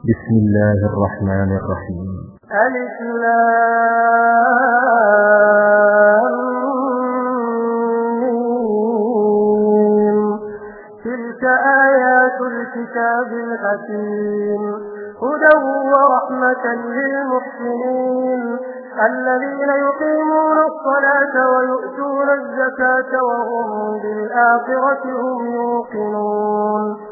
بسم الله الرحمن الرحيم. ألف تلك آيات الكتاب الحكيم. هدى ورحمة للمحسنين. الذين يقيمون الصلاة ويؤتون الزكاة وهم بالآخرة هم يوقنون.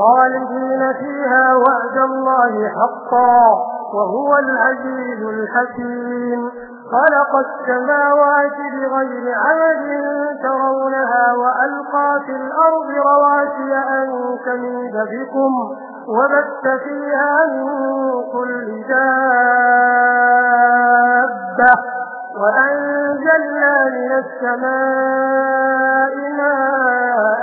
خالدين فيها وعد الله حقا وهو العزيز الحكيم. خلق السماوات بغير عمد ترونها وألقى في الأرض رواسي أن تميد بكم وبث فيها من كل دابة. وأنزلنا من السماء ماء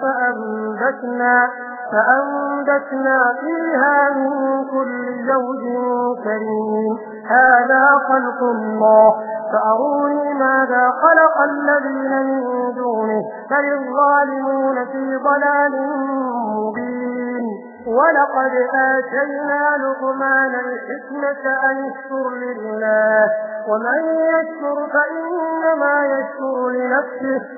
فأنبتنا فأنبتنا فيها من كل زوج كريم. هذا خلق الله. فأروني ماذا خلق الذين من دونه. بل الظالمون في ضلال مبين. ولقد آتينا لقمان الحكمة أن يشكر لله. ومن يشكر فإنما يشكر لنفسه.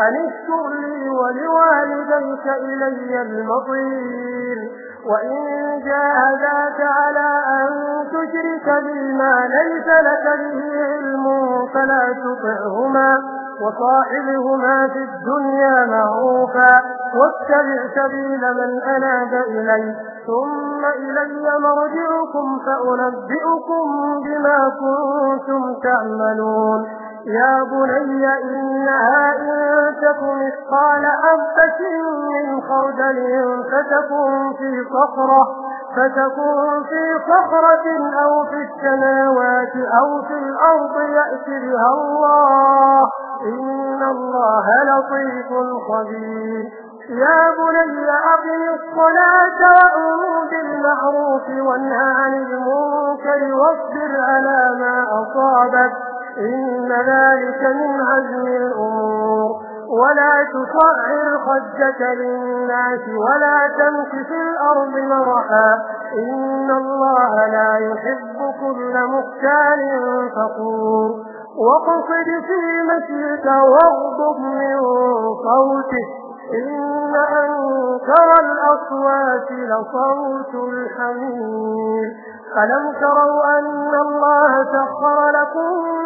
أن اشكر لي ولوالديك إلي المصير. وإن جاهداك على أن تشرك بي ما ليس لك به علم فلا تطعهما وصاحبهما في الدنيا معروفا واتبع سبيل من أناب إلي. ثم إلي مرجعكم فأنبئكم بما كنتم تعملون. يا بني إنها إن تك مثقال حبة من خردل فتكون في صخرة فتكون في صخرة أو في السماوات أو في الأرض يأتي بها الله. إن الله لطيف خبير. يا بني أقم الصلاة وأمر بالمعروف وانهى عن المنكر واصبر على ما أصابك. إن ذلك من عزم الأمور. ولا تصعر خدك للناس ولا تمش في الأرض مرحا. إن الله لا يحب كل مختال فخور وقصد في مشيك واغضب من صوتك إن أنكر الأصوات لصوت الحمير. ألم تروا أن الله سخر لكم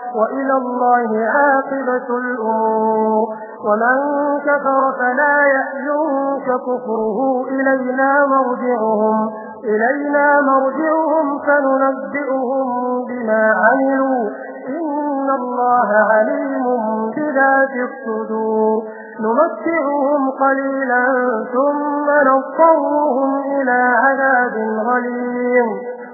وإلى الله عاقبة الأمور. ومن كفر فلا يحزنك كفره. إلينا مرجعهم. إلينا مرجعهم فننبئهم بما عملوا. إن الله عليم بذات الصدور. نمتعهم قليلا ثم نضطرهم إلى عذاب غليظ.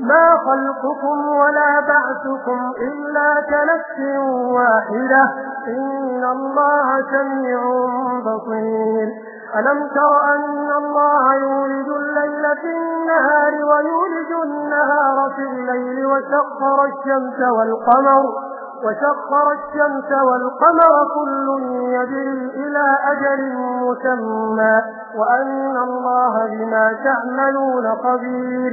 ما خلقكم ولا بعثكم إلا كنفس واحدة. إن الله سميع بصير. ألم تر أن الله يولد الليل في النهار ويولد النهار في الليل وسخر الشمس والقمر وسخر الشمس والقمر كل يجري إلى أجل مسمى. وأن الله بما تعملون قبير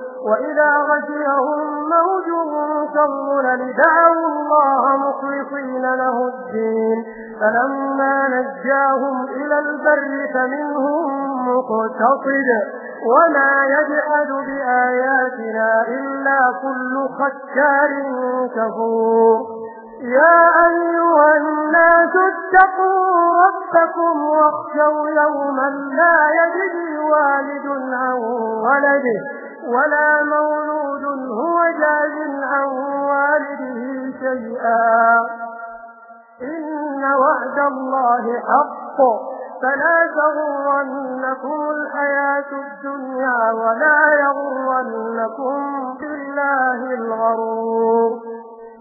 وإذا غشيهم موج كالظلل دعوا الله مخلصين له الدين. فلما نجاهم إلى البر فمنهم مقتصد. وما يجحد بآياتنا إلا كل ختار كفور. يا أيها الناس اتقوا ربكم واخشوا يوما لا يجري والد عن ولده. ولا مولود هو جاز عن والده شيئا. إن وعد الله حق. فلا تغرنكم الحياة الدنيا ولا يغرنكم بالله الغرور.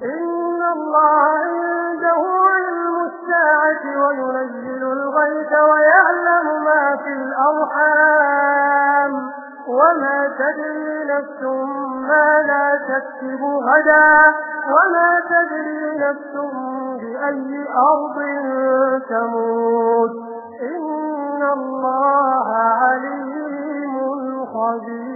إن الله عنده علم الساعة وينزل الغيث ويعلم ما في الأرحام. وما تدري نفس ما لا تكتب غدا وما تدري نفس بأي أرض تموت. إن الله عليم خبير.